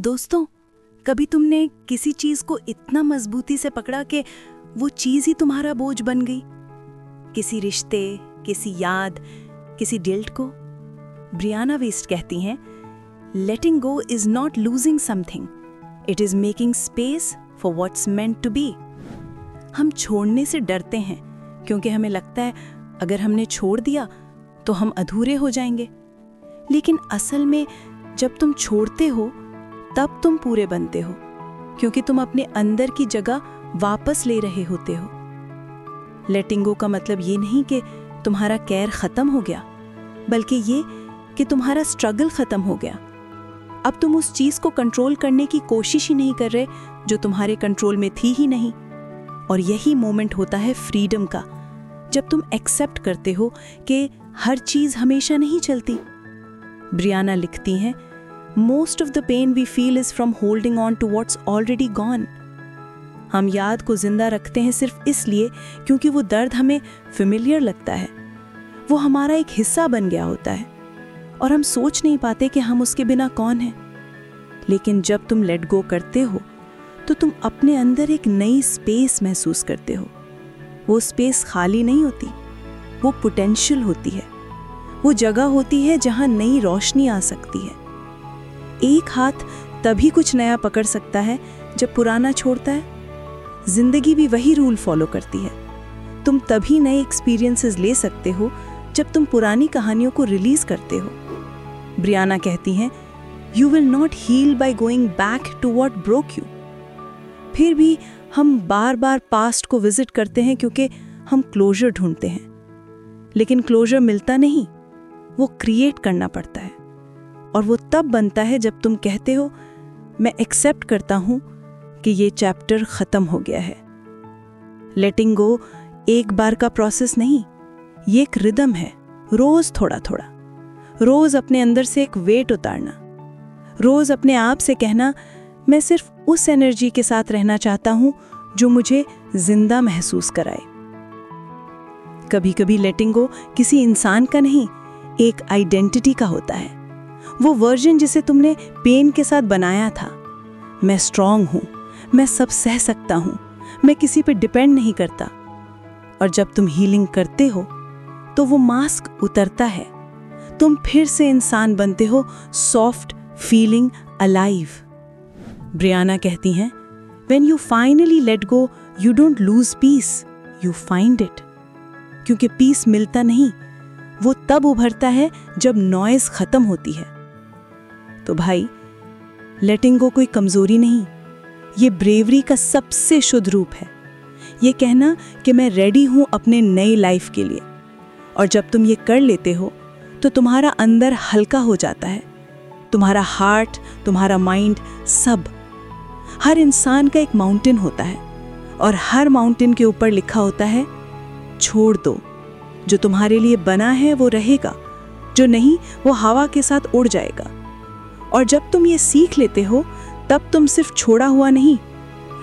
दोस्तों, कभी तुमने किसी चीज़ को इतना मजबूती से पकड़ा कि वो चीज़ ही तुम्हारा बोझ बन गई? किसी रिश्ते, किसी याद, किसी डिल्ट को? ब्रियाना वेस्ट कहती हैं letting go is not losing something it is making space for what's meant to be हम छोड़ने से डरते हैं, क्योंकि हमें लगता है, अगर हमने छोड़ दिया तो हम अधूरे हो जाएँगे. लेकिन असल में, जब तुम छोड़ते हो तब तुम पूरे बनते हो, क्योंकि तुम अपने अंदर की जगह वापस ले रहे होते हो। लेटिंगो का मतलब ये नहीं कि तुम्हारा कैर खत्म हो गया, बल्कि ये कि तुम्हारा स्ट्रगल खत्म हो गया। अब तुम उस चीज़ को कंट्रोल करने की कोशिश ही नहीं कर रहे जो तुम्हारे कंट्रोल में थी ही नहीं। और यही मोमेंट होता है फ्रीडम का, जब तुम एक्सेप्ट करते हो कि हर चीज़ हमेशा नहीं चलती। ब्रियाना लिखती हैं most of the pain we feel is from holding on to what's already gone हम याद को ज़िंदा रखते हैं सिर्फ़ इसलिए क्योंकि वो दर्द हमें फेमिलियर लगता है। वो हमारा एक हिस्सा बन गया होता है। और हम सोच नहीं पाते कि हम उसके बिना कौन हैं। लेकिन जब तुम लेट गो करते हो तो तुम अपने अंदर एक नई स्पेस महसूस करते हो। वो स्पेस खाली नहीं होती, वो पोटेंशियल होती है। वो जगह होती है जहाँ नई रोशनी आ सकती है। एक हाथ तभी कुछ नया पकड़ सकता है जब पुराना छोड़ता है। ज़िंदगी भी वही रूल फॉलो करती है। तुम तभी नए एक्सपीरियंसेस ले सकते हो जब तुम पुरानी कहानियों को रिलीज़ करते हो। ब्रियाना कहती हैं you will not heal by going back to what broke you फिर भी हम बार बार पास्ट को विज़िट करते हैं क्योंकि हम क्लोजर ढूंढते हैं। लेकिन क्लोजर मिलता नहीं, वो क्रिएट करना पड़ता है। और वो तब बनता है जब तुम कहते हो, मैं एक्सेप्ट करता हूँ कि ये चैप्टर ख़त्म हो गया है। लेटिंग गो एक बार का प्रोसेस नहीं, ये एक रिदम है, रोज थोड़ा थोड़ा रोज अपने अंदर से एक वेट उतारना। रोज अपने आप से कहना, मैं सिर्फ़ उस एनर्जी के साथ रहना चाहता हूँ जो मुझे ज़िंदा महसूस कराए। कभी कभी लेटिंग गो किसी इंसान का नहीं, एक आइडेंटिटी का होता है। वो वर्जन जिसे तुमने पेन के साथ बनाया था। मैं स्ट्रांग हूँ, मैं सब सह सकता हूँ, मैं किसी पे डिपेंड नहीं करता। और जब तुम हीलिंग करते हो तो वो मास्क उतरता है। तुम फिर से इंसान बनते हो सॉफ्ट फीलिंग अलाइव ब्रियाना कहती हैं when you finally let go you don't lose peace you find it क्योंकि पीस मिलता नहीं, वो तब उभरता है जब नॉइज़ खत्म होती है। तो भाई लेटिंग गो कोई कमज़ोरी नहीं। ये ब्रेवरी का सबसे शुद्ध रूप है। ये कहना कि मैं रेडी हूँ अपने नई लाइफ के लिए। और जब तुम ये कर लेते हो तो तुम्हारा अंदर हल्का हो जाता है। तुम्हारा हार्ट तुम्हारा माइंड सब। हर इंसान का एक माउंटेन होता है। और हर माउंटेन के ऊपर लिखा होता है, छोड़ दो। जो तुम्हारे लिए बना है, वो रहेगा। जो नहीं, वो हवा के साथ उड़ जाएगा। और जब तुम ये सीख लेते हो, तब तुम सिर्फ़ छोड़ा हुआ नहीं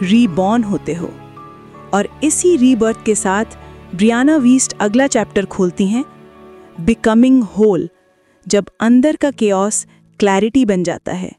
रीबॉर्न होते हो। और इसी रीबर्थ के साथ ब्रियाना वीस्ट अगला चैप्टर खोलती हैं बिकमिंग होल जब अंदर का केओस क्लैरिटी बन जाता है।